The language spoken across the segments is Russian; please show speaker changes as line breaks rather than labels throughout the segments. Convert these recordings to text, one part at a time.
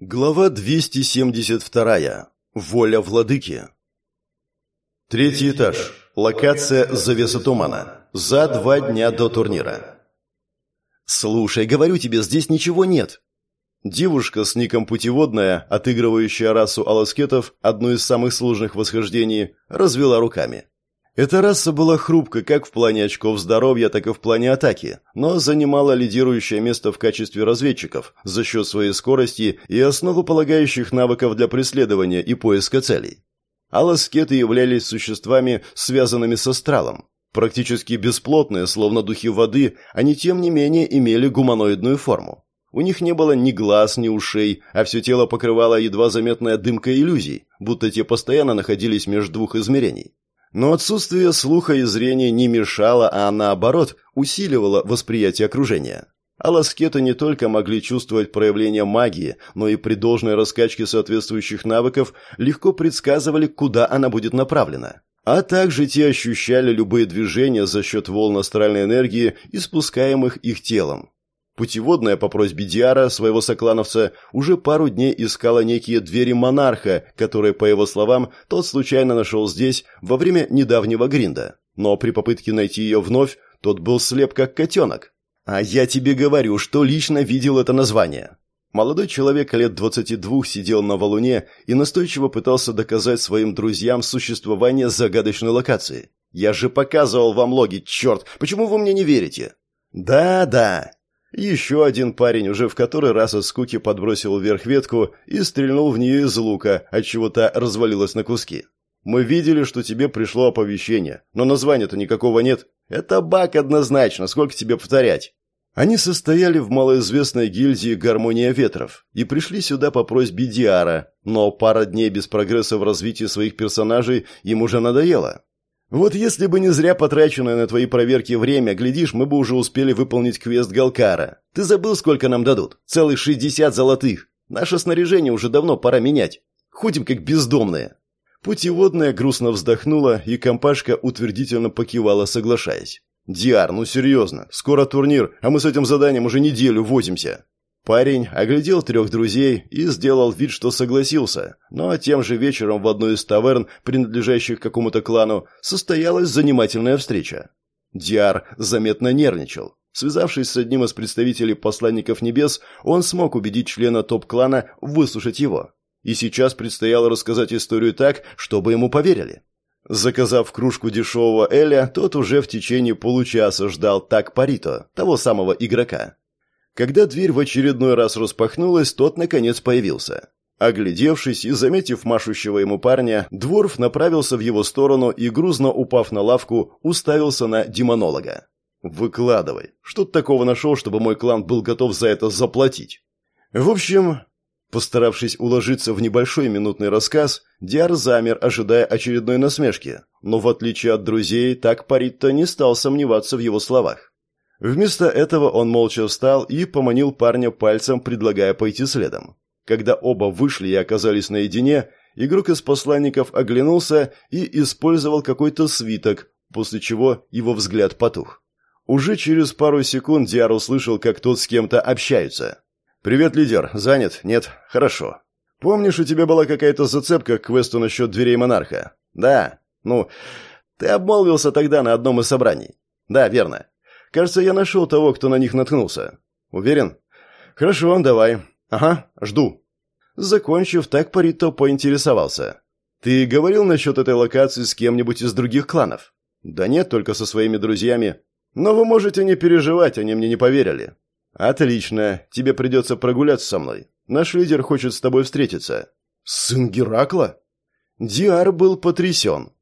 Глава 272. Воля владыки. Третий этаж. Локация «Завеса тумана». За два дня до турнира. «Слушай, говорю тебе, здесь ничего нет». Девушка с ником Путеводная, отыгрывающая расу аласкетов, одну из самых сложных восхождений, развела руками. Эта раса была хрупкой как в плане очков здоровья, так и в плане атаки, но занимала лидирующее место в качестве разведчиков за счет своей скорости и основополагающих навыков для преследования и поиска целей. Аласкеты являлись существами, связанными с астралом. Практически бесплотные, словно духи воды, они тем не менее имели гуманоидную форму. У них не было ни глаз, ни ушей, а все тело покрывало едва заметная дымка иллюзий, будто те постоянно находились между двух измерений. Но отсутствие слуха и зрения не мешало, а наоборот, усиливало восприятие окружения. А не только могли чувствовать проявление магии, но и при должной раскачке соответствующих навыков легко предсказывали, куда она будет направлена. А также те ощущали любые движения за счет волн астральной энергии, испускаемых их телом. Путеводная по просьбе Диара, своего соклановца, уже пару дней искала некие двери монарха, которые, по его словам, тот случайно нашел здесь во время недавнего гринда. Но при попытке найти ее вновь, тот был слеп как котенок. А я тебе говорю, что лично видел это название. Молодой человек лет 22 сидел на валуне и настойчиво пытался доказать своим друзьям существование загадочной локации. «Я же показывал вам логи, черт! Почему вы мне не верите?» «Да-да, еще один парень уже в который раз от скуки подбросил вверх ветку и стрельнул в нее из лука, отчего та развалилась на куски. «Мы видели, что тебе пришло оповещение, но названия-то никакого нет. Это баг однозначно, сколько тебе повторять?» Они состояли в малоизвестной гильдии «Гармония ветров» и пришли сюда по просьбе Диара, но пара дней без прогресса в развитии своих персонажей им уже надоело. Вот если бы не зря потраченное на твои проверки время, глядишь, мы бы уже успели выполнить квест Галкара. Ты забыл, сколько нам дадут? Целых шестьдесят золотых. Наше снаряжение уже давно пора менять. Ходим как бездомные. Путеводная грустно вздохнула, и компашка утвердительно покивала, соглашаясь. «Диар, ну серьезно, скоро турнир, а мы с этим заданием уже неделю возимся». Парень оглядел трех друзей и сделал вид, что согласился, но тем же вечером в одной из таверн, принадлежащих какому-то клану, состоялась занимательная встреча. Диар заметно нервничал. Связавшись с одним из представителей посланников небес, он смог убедить члена топ-клана выслушать его. И сейчас предстояло рассказать историю так, чтобы ему поверили. Заказав кружку дешевого Эля, тот уже в течение получаса ждал так Парито, того самого игрока. Когда дверь в очередной раз распахнулась, тот, наконец, появился. Оглядевшись и заметив машущего ему парня, Дворф направился в его сторону и, грузно упав на лавку, уставился на демонолога. «Выкладывай. Что ты такого нашел, чтобы мой клан был готов за это заплатить?» В общем, постаравшись уложиться в небольшой минутный рассказ, Диар замер, ожидая очередной насмешки, но в отличие от друзей, так Паритто не стал сомневаться в его словах. Вместо этого он молча встал и поманил парня пальцем, предлагая пойти следом. Когда оба вышли и оказались наедине, игрок из посланников оглянулся и использовал какой-то свиток, после чего его взгляд потух. Уже через пару секунд Диар услышал, как тот с кем-то общается. «Привет, лидер. Занят? Нет? Хорошо. Помнишь, у тебя была какая-то зацепка к квесту насчет дверей монарха?» «Да. Ну, ты обмолвился тогда на одном из собраний?» «Да, верно. Кажется, я нашел того, кто на них наткнулся. Уверен? Хорошо, давай. Ага, жду. Закончив, так Парито поинтересовался. Ты говорил насчет этой локации с кем-нибудь из других кланов? Да нет, только со своими друзьями. Но вы можете не переживать, они мне не поверили. Отлично, тебе придется прогуляться со мной. Наш лидер хочет с тобой встретиться. Сын Геракла? Диар был потрясен.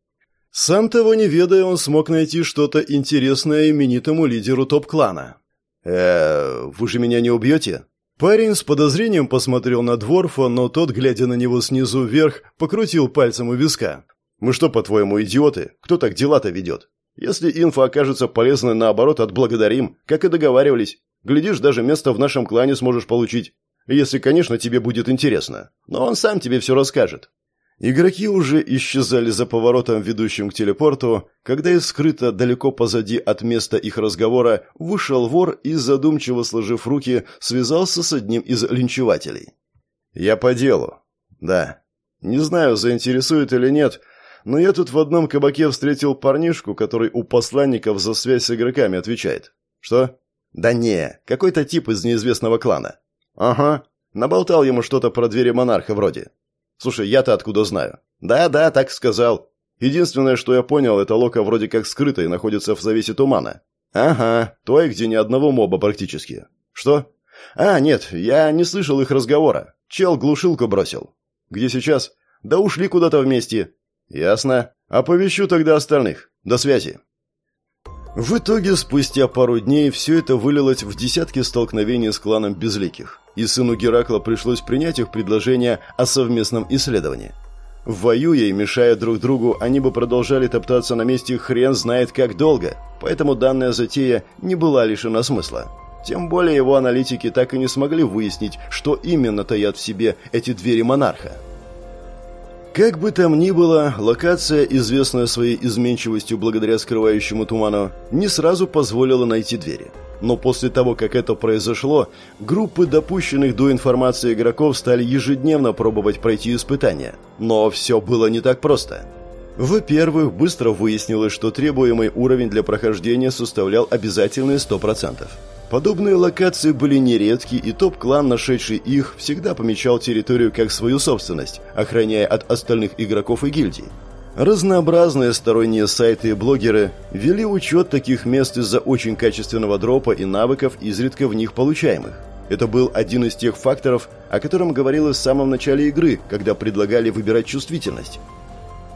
Сам того не ведая, он смог найти что-то интересное именитому лидеру топ-клана. э вы же меня не убьете?» Парень с подозрением посмотрел на Дворфа, но тот, глядя на него снизу вверх, покрутил пальцем у виска. «Мы что, по-твоему, идиоты? Кто так дела-то ведет? Если инфа окажется полезной, наоборот, отблагодарим, как и договаривались. Глядишь, даже место в нашем клане сможешь получить. Если, конечно, тебе будет интересно. Но он сам тебе все расскажет. Игроки уже исчезали за поворотом, ведущим к телепорту, когда из скрыто далеко позади от места их разговора вышел вор и, задумчиво сложив руки, связался с одним из линчевателей. «Я по делу». «Да». «Не знаю, заинтересует или нет, но я тут в одном кабаке встретил парнишку, который у посланников за связь с игроками отвечает». «Что?» «Да не, какой-то тип из неизвестного клана». «Ага». Наболтал ему что-то про двери монарха вроде. «Слушай, я-то откуда знаю?» «Да-да, так сказал. Единственное, что я понял, это лока вроде как скрыта и находится в завесе тумана». «Ага, той, где ни одного моба практически». «Что?» «А, нет, я не слышал их разговора. Чел глушилку бросил». «Где сейчас?» «Да ушли куда-то вместе». «Ясно. Оповещу тогда остальных. До связи». В итоге, спустя пару дней, все это вылилось в десятки столкновений с кланом Безликих, и сыну Геракла пришлось принять их предложение о совместном исследовании. Воюя и мешая друг другу, они бы продолжали топтаться на месте хрен знает как долго, поэтому данная затея не была лишена смысла. Тем более его аналитики так и не смогли выяснить, что именно таят в себе эти двери монарха. Как бы там ни было, локация, известная своей изменчивостью благодаря скрывающему туману, не сразу позволила найти двери. Но после того, как это произошло, группы допущенных до информации игроков стали ежедневно пробовать пройти испытания. Но все было не так просто. Во-первых, быстро выяснилось, что требуемый уровень для прохождения составлял обязательные 100%. Подобные локации были нередки, и топ-клан, нашедший их, всегда помечал территорию как свою собственность, охраняя от остальных игроков и гильдий. Разнообразные сторонние сайты и блогеры вели учет таких мест из-за очень качественного дропа и навыков, изредка в них получаемых. Это был один из тех факторов, о котором говорилось в самом начале игры, когда предлагали выбирать чувствительность.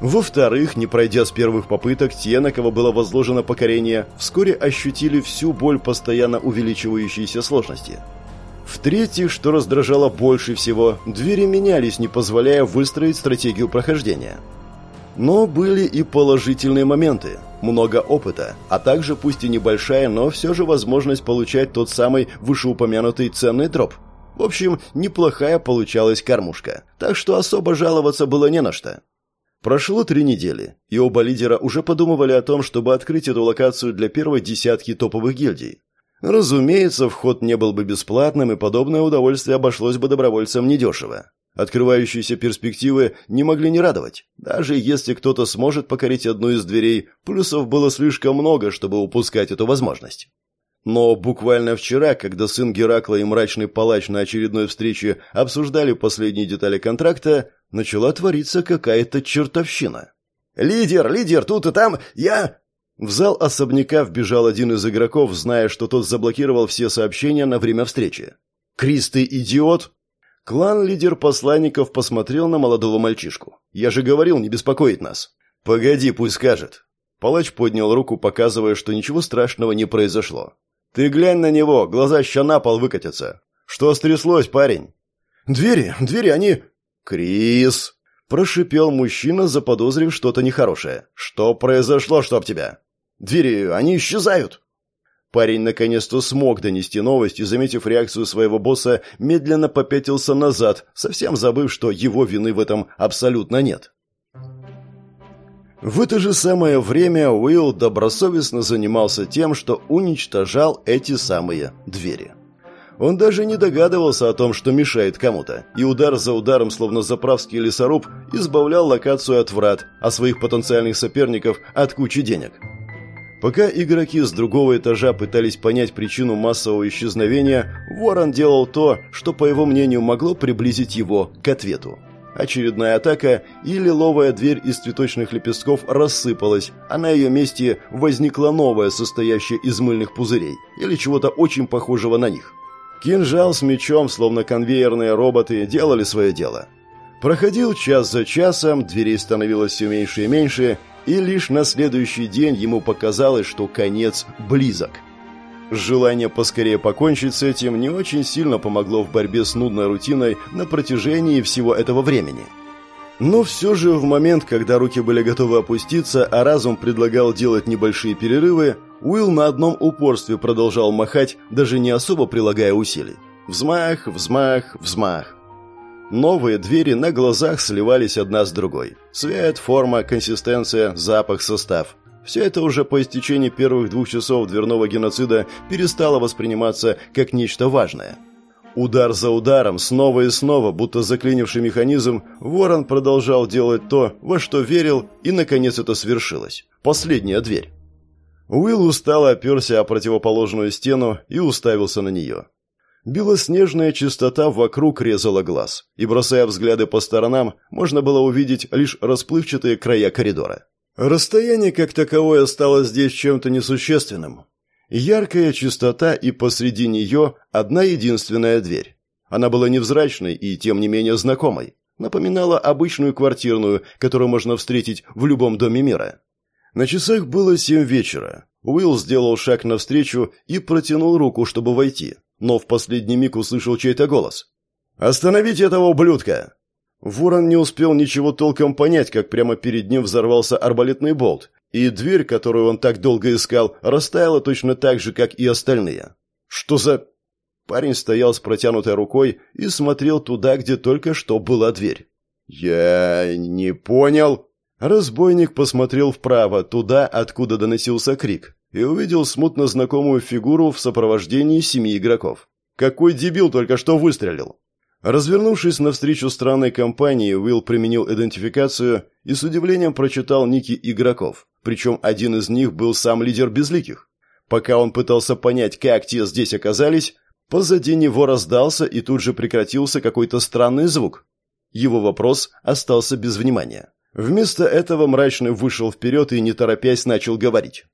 Во-вторых, не пройдя с первых попыток, те, на кого было возложено покорение, вскоре ощутили всю боль постоянно увеличивающейся сложности. В-третьих, что раздражало больше всего, двери менялись, не позволяя выстроить стратегию прохождения. Но были и положительные моменты. Много опыта, а также, пусть и небольшая, но все же возможность получать тот самый вышеупомянутый ценный дроп. В общем, неплохая получалась кормушка, так что особо жаловаться было не на что. Прошло три недели, и оба лидера уже подумывали о том, чтобы открыть эту локацию для первой десятки топовых гильдий. Разумеется, вход не был бы бесплатным, и подобное удовольствие обошлось бы добровольцам недешево. Открывающиеся перспективы не могли не радовать. Даже если кто-то сможет покорить одну из дверей, плюсов было слишком много, чтобы упускать эту возможность. Но буквально вчера, когда сын Геракла и мрачный палач на очередной встрече обсуждали последние детали контракта, начала твориться какая-то чертовщина. «Лидер, лидер, тут и там, я...» В зал особняка вбежал один из игроков, зная, что тот заблокировал все сообщения на время встречи. «Крис, ты идиот?» Клан-лидер посланников посмотрел на молодого мальчишку. «Я же говорил, не беспокоить нас». «Погоди, пусть скажет». Палач поднял руку, показывая, что ничего страшного не произошло. «Ты глянь на него, глаза ща на пол выкатятся. Что стряслось, парень?» «Двери, двери, они...» «Крис!» – прошипел мужчина, заподозрив что-то нехорошее. «Что произошло, чтоб тебя?» «Двери, они исчезают!» Парень наконец-то смог донести новость и, заметив реакцию своего босса, медленно попятился назад, совсем забыв, что его вины в этом абсолютно нет. В это же самое время Уилл добросовестно занимался тем, что уничтожал эти самые двери. Он даже не догадывался о том, что мешает кому-то, и удар за ударом, словно заправский лесоруб, избавлял локацию от врат, а своих потенциальных соперников от кучи денег. Пока игроки с другого этажа пытались понять причину массового исчезновения, Ворон делал то, что, по его мнению, могло приблизить его к ответу. Очередная атака, и лиловая дверь из цветочных лепестков рассыпалась, а на ее месте возникла новая, состоящая из мыльных пузырей, или чего-то очень похожего на них. Кинжал с мечом, словно конвейерные роботы, делали свое дело. Проходил час за часом, дверей становилось все меньше и меньше, и лишь на следующий день ему показалось, что конец близок. Желание поскорее покончить с этим не очень сильно помогло в борьбе с нудной рутиной на протяжении всего этого времени. Но все же в момент, когда руки были готовы опуститься, а разум предлагал делать небольшие перерывы, Уилл на одном упорстве продолжал махать, даже не особо прилагая усилий. Взмах, взмах, взмах. Новые двери на глазах сливались одна с другой. Цвет, форма, консистенция, запах, состав. Все это уже по истечении первых двух часов дверного геноцида перестало восприниматься как нечто важное. Удар за ударом, снова и снова, будто заклинивший механизм, ворон продолжал делать то, во что верил, и, наконец, это свершилось. Последняя дверь. Уилл устало оперся о противоположную стену и уставился на нее. Белоснежная чистота вокруг резала глаз, и, бросая взгляды по сторонам, можно было увидеть лишь расплывчатые края коридора. Расстояние как таковое стало здесь чем-то несущественным. Яркая чистота и посреди нее одна единственная дверь. Она была невзрачной и, тем не менее, знакомой. Напоминала обычную квартирную, которую можно встретить в любом доме мира. На часах было семь вечера. Уилл сделал шаг навстречу и протянул руку, чтобы войти но в последний миг услышал чей-то голос. «Остановите этого ублюдка!» Ворон не успел ничего толком понять, как прямо перед ним взорвался арбалетный болт, и дверь, которую он так долго искал, растаяла точно так же, как и остальные. «Что за...» Парень стоял с протянутой рукой и смотрел туда, где только что была дверь. «Я не понял...» Разбойник посмотрел вправо, туда, откуда доносился крик и увидел смутно знакомую фигуру в сопровождении семи игроков. Какой дебил только что выстрелил! Развернувшись навстречу странной компании, Уилл применил идентификацию и с удивлением прочитал ники игроков, причем один из них был сам лидер Безликих. Пока он пытался понять, как те здесь оказались, позади него раздался и тут же прекратился какой-то странный звук. Его вопрос остался без внимания. Вместо этого мрачный вышел вперед и, не торопясь, начал говорить.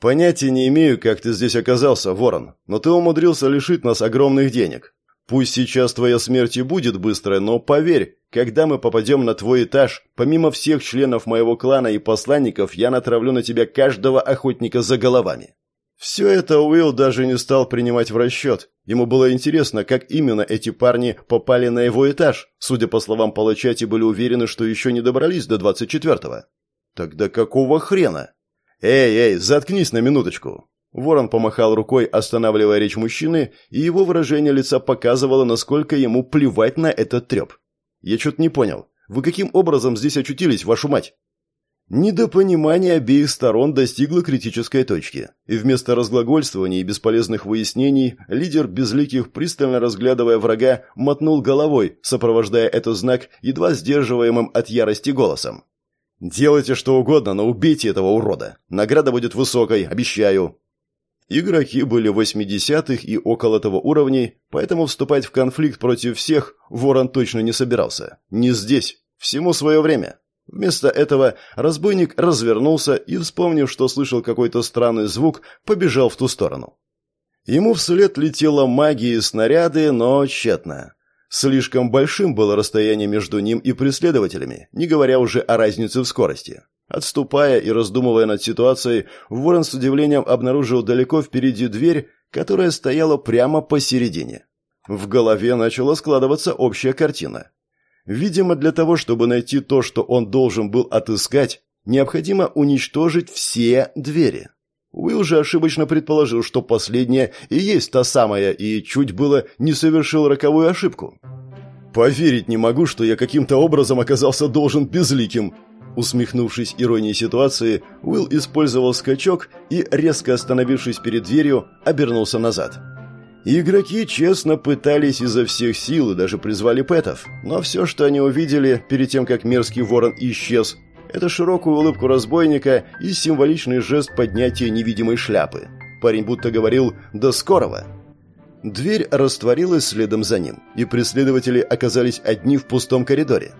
«Понятия не имею, как ты здесь оказался, Ворон, но ты умудрился лишить нас огромных денег. Пусть сейчас твоя смерть и будет быстрая, но поверь, когда мы попадем на твой этаж, помимо всех членов моего клана и посланников, я натравлю на тебя каждого охотника за головами». Все это Уилл даже не стал принимать в расчет. Ему было интересно, как именно эти парни попали на его этаж. Судя по словам палача, те были уверены, что еще не добрались до двадцать четвертого. Тогда какого хрена? «Эй, эй, заткнись на минуточку!» Ворон помахал рукой, останавливая речь мужчины, и его выражение лица показывало, насколько ему плевать на этот треп. «Я что-то не понял. Вы каким образом здесь очутились, вашу мать?» Недопонимание обеих сторон достигло критической точки, и вместо разглагольствований и бесполезных выяснений лидер безликих, пристально разглядывая врага, мотнул головой, сопровождая этот знак едва сдерживаемым от ярости голосом. Делайте что угодно, но убейте этого урода. Награда будет высокой, обещаю. Игроки были 80-х и около того уровней, поэтому вступать в конфликт против всех Ворон точно не собирался. Не здесь. Всему свое время. Вместо этого разбойник развернулся и, вспомнив, что слышал какой-то странный звук, побежал в ту сторону. Ему вслед летела магия и снаряды, но тщетно. Слишком большим было расстояние между ним и преследователями, не говоря уже о разнице в скорости. Отступая и раздумывая над ситуацией, Ворон с удивлением обнаружил далеко впереди дверь, которая стояла прямо посередине. В голове начала складываться общая картина. Видимо, для того, чтобы найти то, что он должен был отыскать, необходимо уничтожить все двери. Уилл же ошибочно предположил, что последняя и есть та самая, и чуть было не совершил роковую ошибку. «Поверить не могу, что я каким-то образом оказался должен безликим», Усмехнувшись иронией ситуации, Уилл использовал скачок и, резко остановившись перед дверью, обернулся назад. Игроки честно пытались изо всех сил и даже призвали пэтов, но все, что они увидели перед тем, как мерзкий ворон исчез, это широкую улыбку разбойника и символичный жест поднятия невидимой шляпы. Парень будто говорил «до скорого». Дверь растворилась следом за ним, и преследователи оказались одни в пустом коридоре.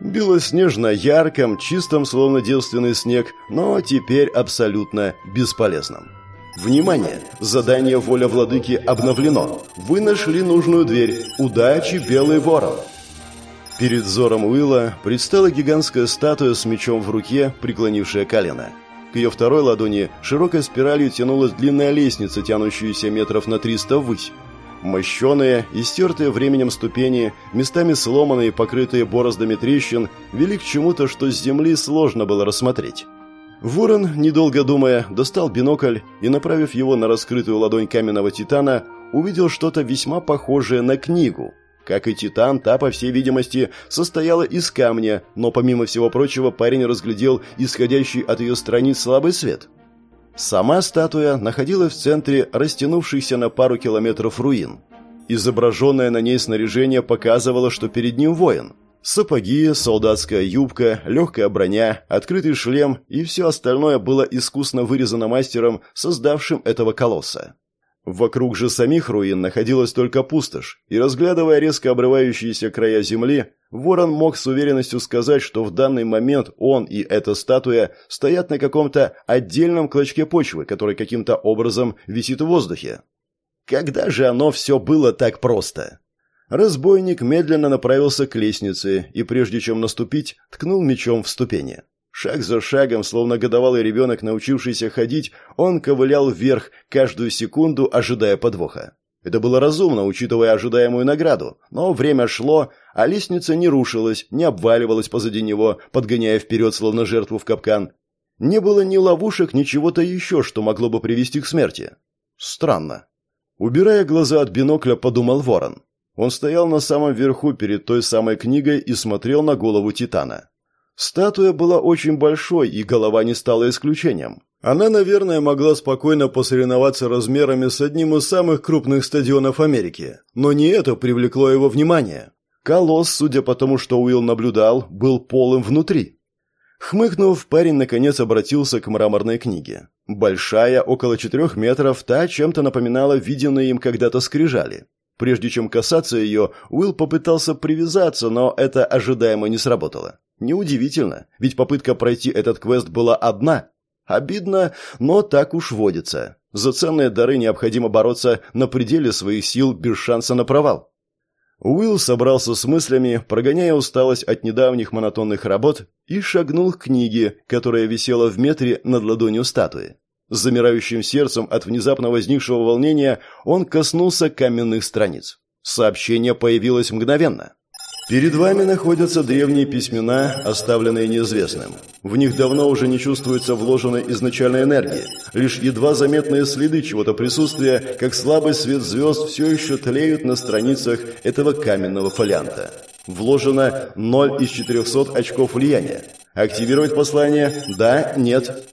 Белоснежно ярком, чистом, словно девственный снег, но теперь абсолютно бесполезным. Внимание! Задание «Воля владыки» обновлено. Вы нашли нужную дверь. Удачи, Белый Ворон! Перед взором Уилла предстала гигантская статуя с мечом в руке, преклонившая колено. К ее второй ладони широкой спиралью тянулась длинная лестница, тянущаяся метров на триста ввысь. Мощеные, истертые временем ступени, местами сломанные, покрытые бороздами трещин, вели к чему-то, что с земли сложно было рассмотреть. Ворон, недолго думая, достал бинокль и, направив его на раскрытую ладонь каменного титана, увидел что-то весьма похожее на книгу – как и Титан, та, по всей видимости, состояла из камня, но помимо всего прочего парень разглядел исходящий от ее страниц слабый свет. Сама статуя находилась в центре растянувшихся на пару километров руин. Изображенное на ней снаряжение показывало, что перед ним воин. Сапоги, солдатская юбка, легкая броня, открытый шлем и все остальное было искусно вырезано мастером, создавшим этого колосса. Вокруг же самих руин находилась только пустошь, и, разглядывая резко обрывающиеся края земли, Ворон мог с уверенностью сказать, что в данный момент он и эта статуя стоят на каком-то отдельном клочке почвы, который каким-то образом висит в воздухе. Когда же оно все было так просто? Разбойник медленно направился к лестнице и, прежде чем наступить, ткнул мечом в ступени. Шаг за шагом, словно годовалый ребенок, научившийся ходить, он ковылял вверх, каждую секунду ожидая подвоха. Это было разумно, учитывая ожидаемую награду, но время шло, а лестница не рушилась, не обваливалась позади него, подгоняя вперед, словно жертву в капкан. Не было ни ловушек, ни чего-то еще, что могло бы привести к смерти. Странно. Убирая глаза от бинокля, подумал ворон. Он стоял на самом верху перед той самой книгой и смотрел на голову Титана. Статуя была очень большой, и голова не стала исключением. Она, наверное, могла спокойно посоревноваться размерами с одним из самых крупных стадионов Америки. Но не это привлекло его внимание. Колосс, судя по тому, что Уилл наблюдал, был полым внутри. Хмыкнув, парень наконец обратился к мраморной книге. Большая, около четырех метров, та чем-то напоминала виденные им когда-то скрижали. Прежде чем касаться ее, Уилл попытался привязаться, но это ожидаемо не сработало. Неудивительно, ведь попытка пройти этот квест была одна. Обидно, но так уж водится. За ценные дары необходимо бороться на пределе своих сил без шанса на провал. Уилл собрался с мыслями, прогоняя усталость от недавних монотонных работ, и шагнул к книге, которая висела в метре над ладонью статуи. С замирающим сердцем от внезапно возникшего волнения он коснулся каменных страниц. Сообщение появилось мгновенно. Перед вами находятся древние письмена, оставленные неизвестным. В них давно уже не чувствуется вложенной изначальной энергии. Лишь едва заметные следы чего-то присутствия, как слабый свет звезд, все еще тлеют на страницах этого каменного фолианта. Вложено 0 из 400 очков влияния. Активировать послание? Да? Нет?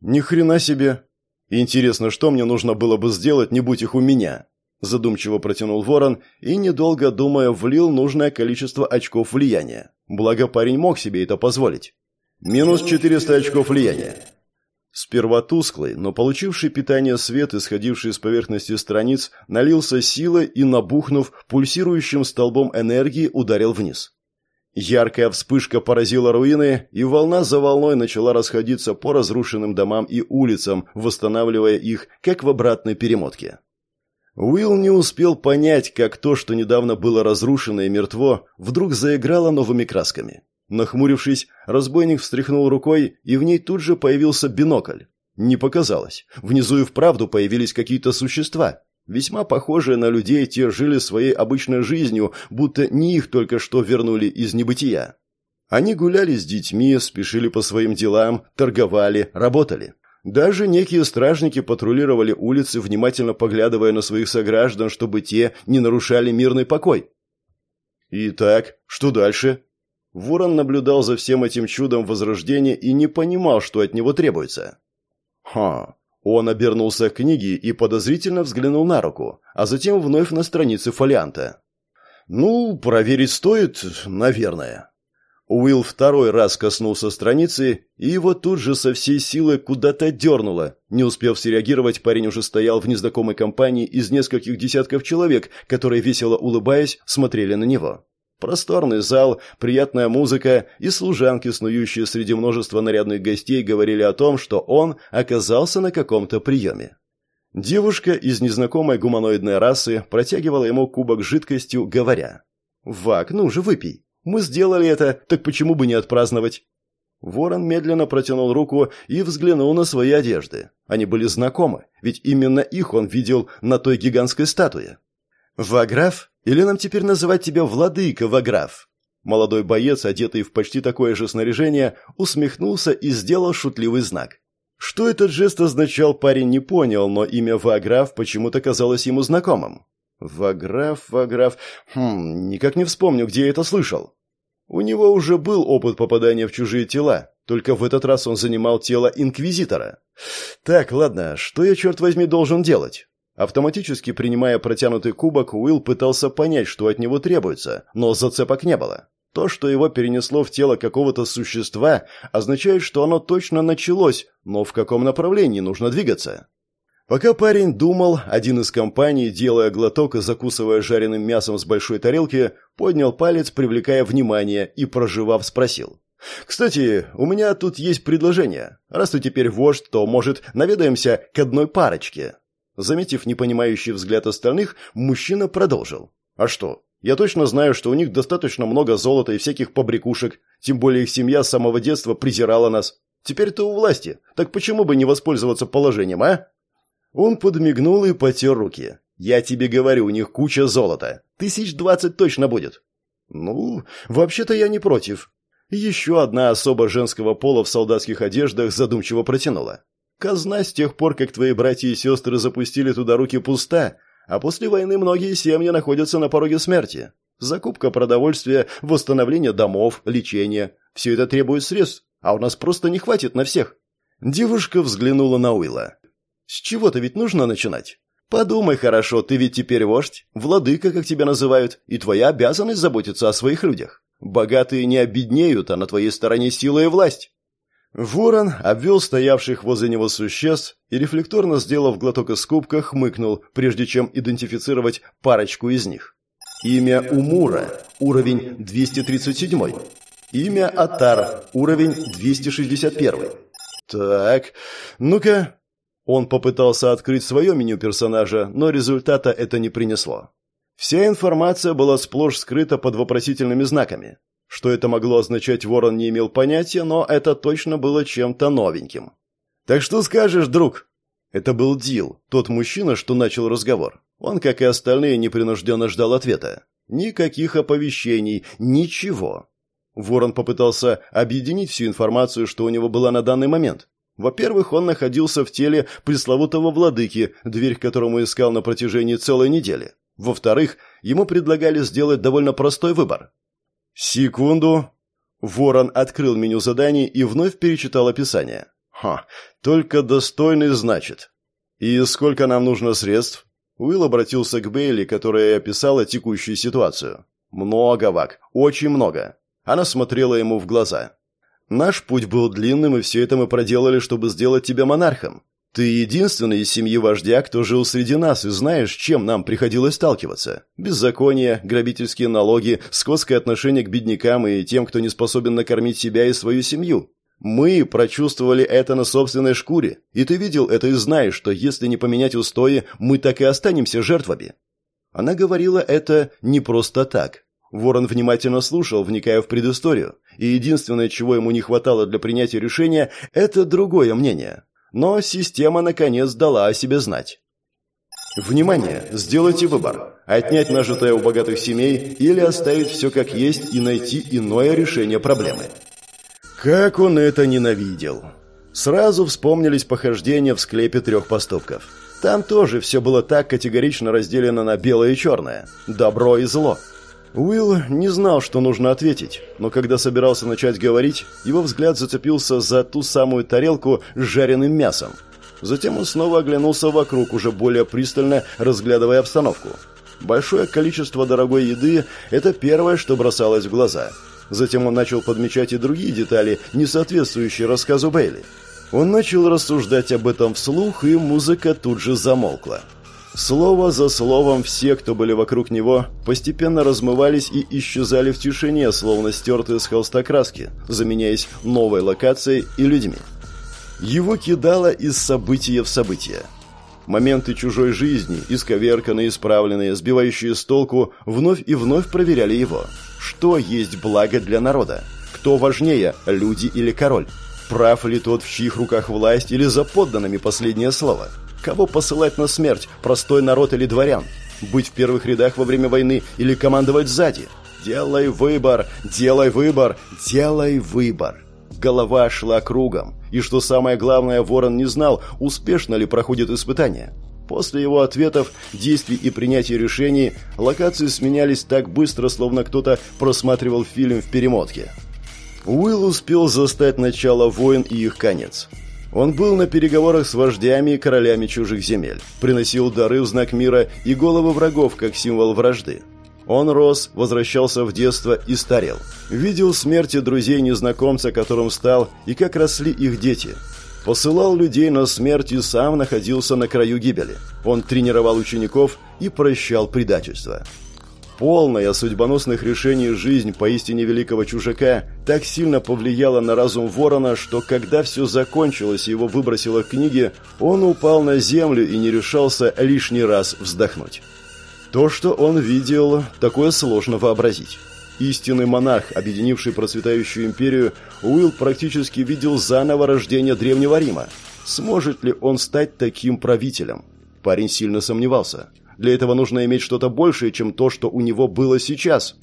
Ни хрена себе. Интересно, что мне нужно было бы сделать, не будь их у меня? Задумчиво протянул ворон и, недолго думая, влил нужное количество очков влияния. Благо парень мог себе это позволить. Минус 400 очков влияния. Сперва тусклый, но получивший питание свет, исходивший с поверхности страниц, налился силой и, набухнув, пульсирующим столбом энергии ударил вниз. Яркая вспышка поразила руины, и волна за волной начала расходиться по разрушенным домам и улицам, восстанавливая их, как в обратной перемотке. Уилл не успел понять, как то, что недавно было разрушено и мертво, вдруг заиграло новыми красками. Нахмурившись, разбойник встряхнул рукой, и в ней тут же появился бинокль. Не показалось. Внизу и вправду появились какие-то существа. Весьма похожие на людей, те жили своей обычной жизнью, будто не их только что вернули из небытия. Они гуляли с детьми, спешили по своим делам, торговали, работали. Даже некие стражники патрулировали улицы, внимательно поглядывая на своих сограждан, чтобы те не нарушали мирный покой. Итак, что дальше? Ворон наблюдал за всем этим чудом возрождения и не понимал, что от него требуется. Ха. Он обернулся к книге и подозрительно взглянул на руку, а затем вновь на страницы фолианта. «Ну, проверить стоит, наверное». Уилл второй раз коснулся страницы, и его тут же со всей силы куда-то дернуло. Не успев среагировать, парень уже стоял в незнакомой компании из нескольких десятков человек, которые, весело улыбаясь, смотрели на него. Просторный зал, приятная музыка и служанки, снующие среди множества нарядных гостей, говорили о том, что он оказался на каком-то приеме. Девушка из незнакомой гуманоидной расы протягивала ему кубок с жидкостью, говоря «Вак, ну же, выпей». Мы сделали это, так почему бы не отпраздновать? Ворон медленно протянул руку и взглянул на свои одежды. Они были знакомы, ведь именно их он видел на той гигантской статуе. «Ваграф? Или нам теперь называть тебя Владыка Ваграф?» Молодой боец, одетый в почти такое же снаряжение, усмехнулся и сделал шутливый знак. Что этот жест означал, парень не понял, но имя Ваграф почему-то казалось ему знакомым. Ваграф, Ваграф... Хм, никак не вспомню, где я это слышал. У него уже был опыт попадания в чужие тела, только в этот раз он занимал тело инквизитора. Так, ладно, что я, черт возьми, должен делать? Автоматически принимая протянутый кубок, Уилл пытался понять, что от него требуется, но зацепок не было. То, что его перенесло в тело какого-то существа, означает, что оно точно началось, но в каком направлении нужно двигаться? Пока парень думал, один из компаний, делая глоток и закусывая жареным мясом с большой тарелки, поднял палец, привлекая внимание, и, проживав, спросил. «Кстати, у меня тут есть предложение. Раз ты теперь вождь, то, может, наведаемся к одной парочке?» Заметив непонимающий взгляд остальных, мужчина продолжил. «А что? Я точно знаю, что у них достаточно много золота и всяких побрякушек, тем более их семья с самого детства презирала нас. Теперь ты у власти, так почему бы не воспользоваться положением, а?» Он подмигнул и потер руки. «Я тебе говорю, у них куча золота. Тысяч двадцать точно будет». «Ну, вообще-то я не против». Еще одна особа женского пола в солдатских одеждах задумчиво протянула. «Казна с тех пор, как твои братья и сестры запустили туда руки пуста, а после войны многие семьи находятся на пороге смерти. Закупка продовольствия, восстановление домов, лечение – все это требует средств, а у нас просто не хватит на всех». Девушка взглянула на Уилла. С чего-то ведь нужно начинать. Подумай хорошо, ты ведь теперь вождь, владыка, как тебя называют, и твоя обязанность заботиться о своих людях. Богатые не обеднеют, а на твоей стороне сила и власть. Ворон обвел стоявших возле него существ и, рефлекторно сделав глоток из кубка, хмыкнул, прежде чем идентифицировать парочку из них. Имя Умура, уровень 237. Имя Атар, уровень 261. Так, ну-ка, он попытался открыть свое меню персонажа, но результата это не принесло. Вся информация была сплошь скрыта под вопросительными знаками. Что это могло означать, Ворон не имел понятия, но это точно было чем-то новеньким. «Так что скажешь, друг?» Это был Дил, тот мужчина, что начал разговор. Он, как и остальные, непринужденно ждал ответа. Никаких оповещений, ничего. Ворон попытался объединить всю информацию, что у него была на данный момент. Во-первых, он находился в теле пресловутого владыки, дверь к которому искал на протяжении целой недели. Во-вторых, ему предлагали сделать довольно простой выбор. Секунду. Ворон открыл меню заданий и вновь перечитал описание. Ха, только достойный, значит. И сколько нам нужно средств? Уилл обратился к Бейли, которая описала текущую ситуацию. Много, Вак, очень много. Она смотрела ему в глаза. Наш путь был длинным, и все это мы проделали, чтобы сделать тебя монархом. Ты единственный из семьи вождя, кто жил среди нас, и знаешь, чем нам приходилось сталкиваться. Беззаконие, грабительские налоги, скотское отношение к беднякам и тем, кто не способен накормить себя и свою семью. Мы прочувствовали это на собственной шкуре, и ты видел это и знаешь, что если не поменять устои, мы так и останемся жертвами. Она говорила это не просто так. Ворон внимательно слушал, вникая в предысторию, и единственное, чего ему не хватало для принятия решения, это другое мнение. Но система наконец дала о себе знать. Внимание! Сделайте выбор. Отнять нажитое у богатых семей или оставить все как есть и найти иное решение проблемы. Как он это ненавидел! Сразу вспомнились похождения в склепе трех поступков. Там тоже все было так категорично разделено на белое и черное. Добро и зло. Уилл не знал, что нужно ответить, но когда собирался начать говорить, его взгляд зацепился за ту самую тарелку с жареным мясом. Затем он снова оглянулся вокруг, уже более пристально разглядывая обстановку. Большое количество дорогой еды – это первое, что бросалось в глаза. Затем он начал подмечать и другие детали, не соответствующие рассказу Бейли. Он начал рассуждать об этом вслух, и музыка тут же замолкла. Слово за словом все, кто были вокруг него, постепенно размывались и исчезали в тишине, словно стертые с холста краски, заменяясь новой локацией и людьми. Его кидало из события в событие. Моменты чужой жизни, исковерканные, исправленные, сбивающие с толку, вновь и вновь проверяли его. Что есть благо для народа? Кто важнее, люди или король? Прав ли тот, в чьих руках власть, или за подданными последнее слово? Кого посылать на смерть, простой народ или дворян? Быть в первых рядах во время войны или командовать сзади? Делай выбор, делай выбор, делай выбор. Голова шла кругом, и что самое главное, Ворон не знал, успешно ли проходит испытание. После его ответов, действий и принятия решений локации сменялись так быстро, словно кто-то просматривал фильм в перемотке. Уилл успел застать начало войн и их конец. Он был на переговорах с вождями и королями чужих земель, приносил дары в знак мира и головы врагов как символ вражды. Он рос, возвращался в детство и старел. Видел смерти друзей незнакомца, которым стал, и как росли их дети. Посылал людей на смерть и сам находился на краю гибели. Он тренировал учеников и прощал предательство. Полная судьбоносных решений жизнь поистине великого чужака так сильно повлияла на разум ворона, что когда все закончилось и его выбросило в книги, он упал на землю и не решался лишний раз вздохнуть. То, что он видел, такое сложно вообразить. Истинный монарх, объединивший процветающую империю, Уилл практически видел заново рождение Древнего Рима. Сможет ли он стать таким правителем? Парень сильно сомневался. Для этого нужно иметь что-то большее, чем то, что у него было сейчас.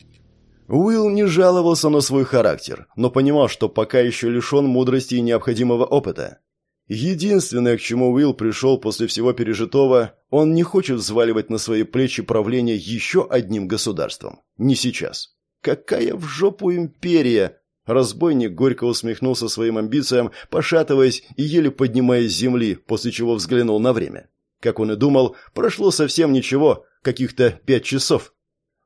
Уилл не жаловался на свой характер, но понимал, что пока еще лишен мудрости и необходимого опыта. Единственное, к чему Уилл пришел после всего пережитого, он не хочет взваливать на свои плечи правление еще одним государством. Не сейчас. Какая в жопу империя! Разбойник горько усмехнулся своим амбициям, пошатываясь и еле поднимаясь с земли, после чего взглянул на время. Как он и думал, прошло совсем ничего, каких-то пять часов.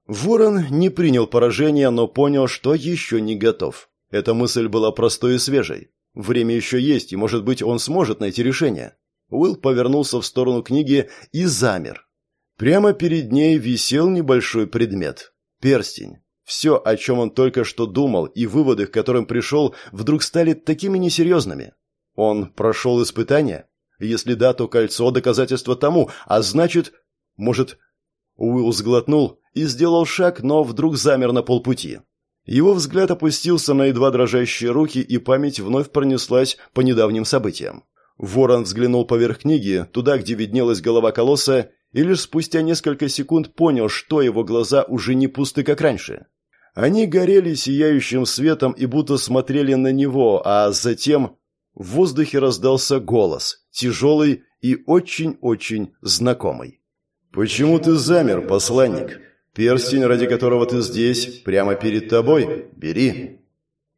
Ворон не принял поражения, но понял, что еще не готов. Эта мысль была простой и свежей. Время еще есть, и, может быть, он сможет найти решение. Уилл повернулся в сторону книги и замер. Прямо перед ней висел небольшой предмет. Перстень. Все, о чем он только что думал, и выводы, к которым пришел, вдруг стали такими несерьезными. Он прошел испытание? Если да, то кольцо – доказательство тому, а значит, может... Уилл сглотнул и сделал шаг, но вдруг замер на полпути. Его взгляд опустился на едва дрожащие руки, и память вновь пронеслась по недавним событиям. Ворон взглянул поверх книги, туда, где виднелась голова колосса, и лишь спустя несколько секунд понял, что его глаза уже не пусты, как раньше. Они горели сияющим светом и будто смотрели на него, а затем в воздухе раздался голос, тяжелый и очень-очень знакомый. «Почему ты замер, посланник? Перстень, ради которого ты здесь, прямо перед тобой. Бери».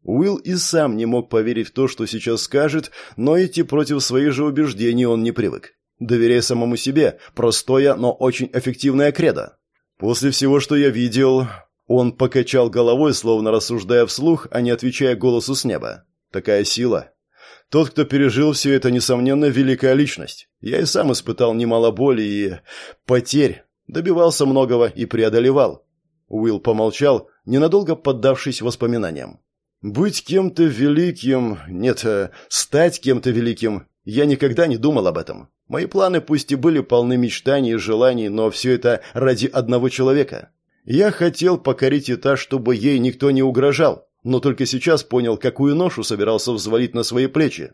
Уилл и сам не мог поверить в то, что сейчас скажет, но идти против своих же убеждений он не привык. Доверяй самому себе, простое, но очень эффективное кредо. После всего, что я видел, он покачал головой, словно рассуждая вслух, а не отвечая голосу с неба. Такая сила, тот, кто пережил все это, несомненно, великая личность. Я и сам испытал немало боли и потерь, добивался многого и преодолевал. Уилл помолчал, ненадолго поддавшись воспоминаниям. Быть кем-то великим, нет, э, стать кем-то великим, я никогда не думал об этом. Мои планы пусть и были полны мечтаний и желаний, но все это ради одного человека. Я хотел покорить этаж, чтобы ей никто не угрожал но только сейчас понял, какую ношу собирался взвалить на свои плечи.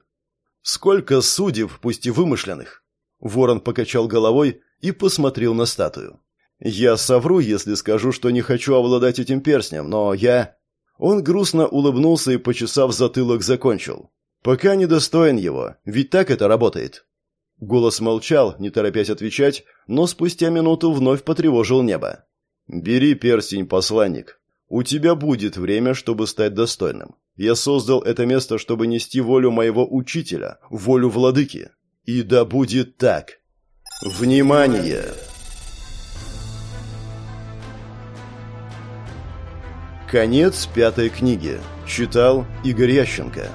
Сколько судеб, пусть и вымышленных. Ворон покачал головой и посмотрел на статую. Я совру, если скажу, что не хочу обладать этим перстнем, но я... Он грустно улыбнулся и, почесав затылок, закончил. «Пока не достоин его, ведь так это работает». Голос молчал, не торопясь отвечать, но спустя минуту вновь потревожил небо. «Бери перстень, посланник. У тебя будет время, чтобы стать достойным. Я создал это место, чтобы нести волю моего учителя, волю владыки. И да будет так. Внимание! Конец пятой книги. Читал Игорь Ященко.